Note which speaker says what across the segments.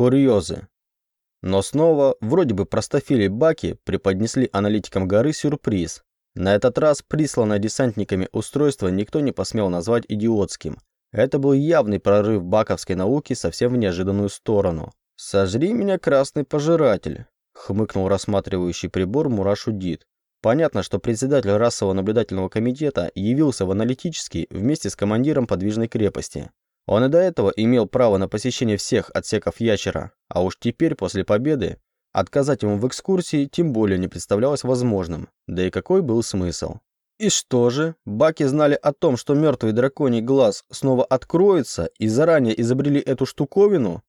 Speaker 1: Курьезы. Но снова, вроде бы простофили Баки преподнесли аналитикам горы сюрприз. На этот раз присланное десантниками устройство никто не посмел назвать идиотским. Это был явный прорыв баковской науки совсем в неожиданную сторону. «Сожри меня, красный пожиратель», — хмыкнул рассматривающий прибор Мурашудит. Понятно, что председатель расового наблюдательного комитета явился в аналитический вместе с командиром подвижной крепости. Он и до этого имел право на посещение всех отсеков ящера, а уж теперь, после победы, отказать ему в экскурсии тем более не представлялось возможным, да и какой был смысл. И что же, баки знали о том, что мертвый драконий глаз снова откроется и заранее изобрели эту штуковину?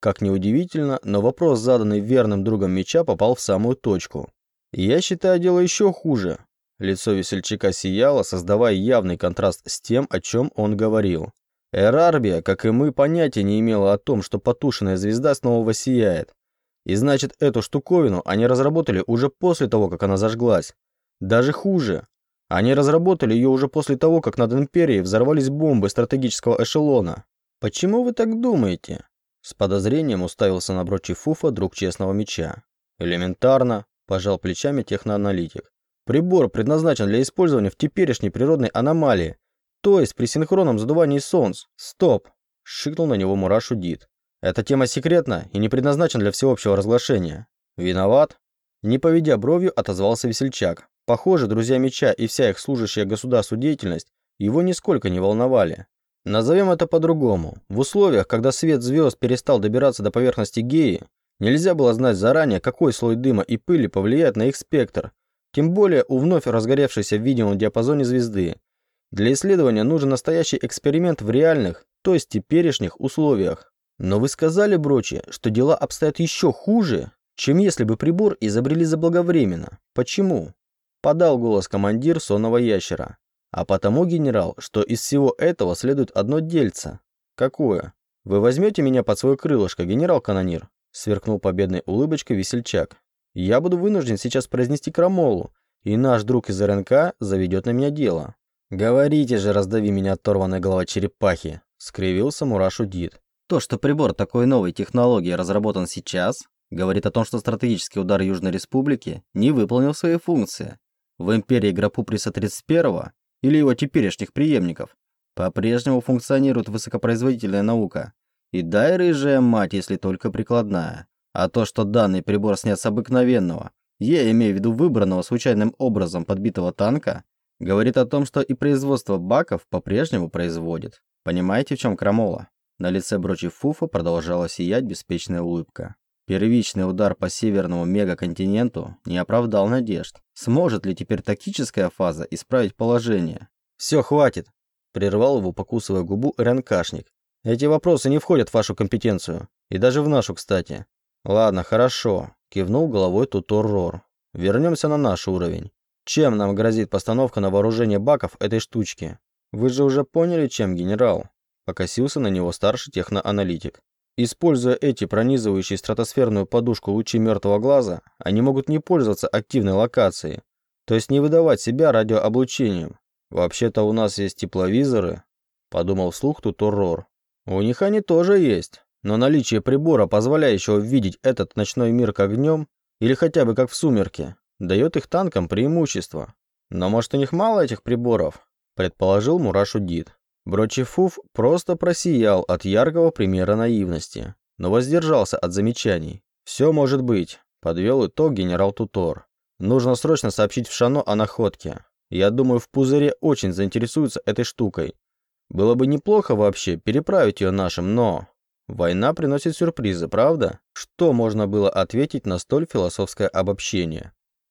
Speaker 1: Как ни удивительно, но вопрос, заданный верным другом меча, попал в самую точку. Я считаю дело еще хуже. Лицо весельчака сияло, создавая явный контраст с тем, о чем он говорил. Эрарбия, как и мы, понятия не имела о том, что потушенная звезда снова воссияет. И значит, эту штуковину они разработали уже после того, как она зажглась. Даже хуже. Они разработали ее уже после того, как над Империей взорвались бомбы стратегического эшелона. Почему вы так думаете? С подозрением уставился на брочи Фуфа друг честного меча. Элементарно, пожал плечами техноаналитик. Прибор предназначен для использования в теперешней природной аномалии, то есть при синхронном задувании солнц. Стоп, шикнул на него Мурашу Дид. Эта тема секретна и не предназначена для всеобщего разглашения. Виноват? Не поведя бровью, отозвался весельчак. Похоже, друзья меча и вся их служащая государству деятельность его нисколько не волновали. Назовем это по-другому. В условиях, когда свет звезд перестал добираться до поверхности Геи, нельзя было знать заранее, какой слой дыма и пыли повлияет на их спектр, тем более у вновь разгоревшейся в видимом диапазоне звезды. Для исследования нужен настоящий эксперимент в реальных, то есть теперешних условиях. Но вы сказали, Брочи, что дела обстоят еще хуже, чем если бы прибор изобрели заблаговременно. Почему? Подал голос командир сонного ящера. А потому, генерал, что из всего этого следует одно дельце. Какое? Вы возьмете меня под свое крылышко, генерал-канонир? Сверкнул победной улыбочкой весельчак. Я буду вынужден сейчас произнести крамолу, и наш друг из РНК заведет на меня дело. Говорите же, раздави меня оторванная голова черепахи, скривился Мурашу Дид. То, что прибор такой новой технологии разработан сейчас, говорит о том, что стратегический удар Южной Республики не выполнил свои функции. В империи Грапуприса 31 или его теперешних преемников, по-прежнему функционирует высокопроизводительная наука. И дай рыжая мать, если только прикладная. А то, что данный прибор снят с обыкновенного, я имею в виду выбранного случайным образом подбитого танка, говорит о том, что и производство баков по-прежнему производит. Понимаете, в чем крамола? На лице Брочи Фуфа продолжала сиять беспечная улыбка. Первичный удар по северному мегаконтиненту не оправдал надежд. Сможет ли теперь тактическая фаза исправить положение? «Все, хватит!» – прервал его, покусывая губу РНКшник. «Эти вопросы не входят в вашу компетенцию. И даже в нашу, кстати». «Ладно, хорошо», – кивнул головой Тутор «Вернемся на наш уровень. Чем нам грозит постановка на вооружение баков этой штучки? Вы же уже поняли, чем, генерал?» Покосился на него старший техноаналитик. Используя эти пронизывающие стратосферную подушку лучи мертвого глаза, они могут не пользоваться активной локацией, то есть не выдавать себя радиооблучением. Вообще-то у нас есть тепловизоры, подумал вслух Туторрор. У них они тоже есть, но наличие прибора, позволяющего видеть этот ночной мир как днем, или хотя бы как в сумерке, дает их танкам преимущество. Но может у них мало этих приборов, предположил Мурашу Дид. Брочефуф просто просиял от яркого примера наивности, но воздержался от замечаний. «Все может быть», – подвел итог генерал Тутор. «Нужно срочно сообщить в Шано о находке. Я думаю, в Пузыре очень заинтересуются этой штукой. Было бы неплохо вообще переправить ее нашим, но...» Война приносит сюрпризы, правда? Что можно было ответить на столь философское обобщение?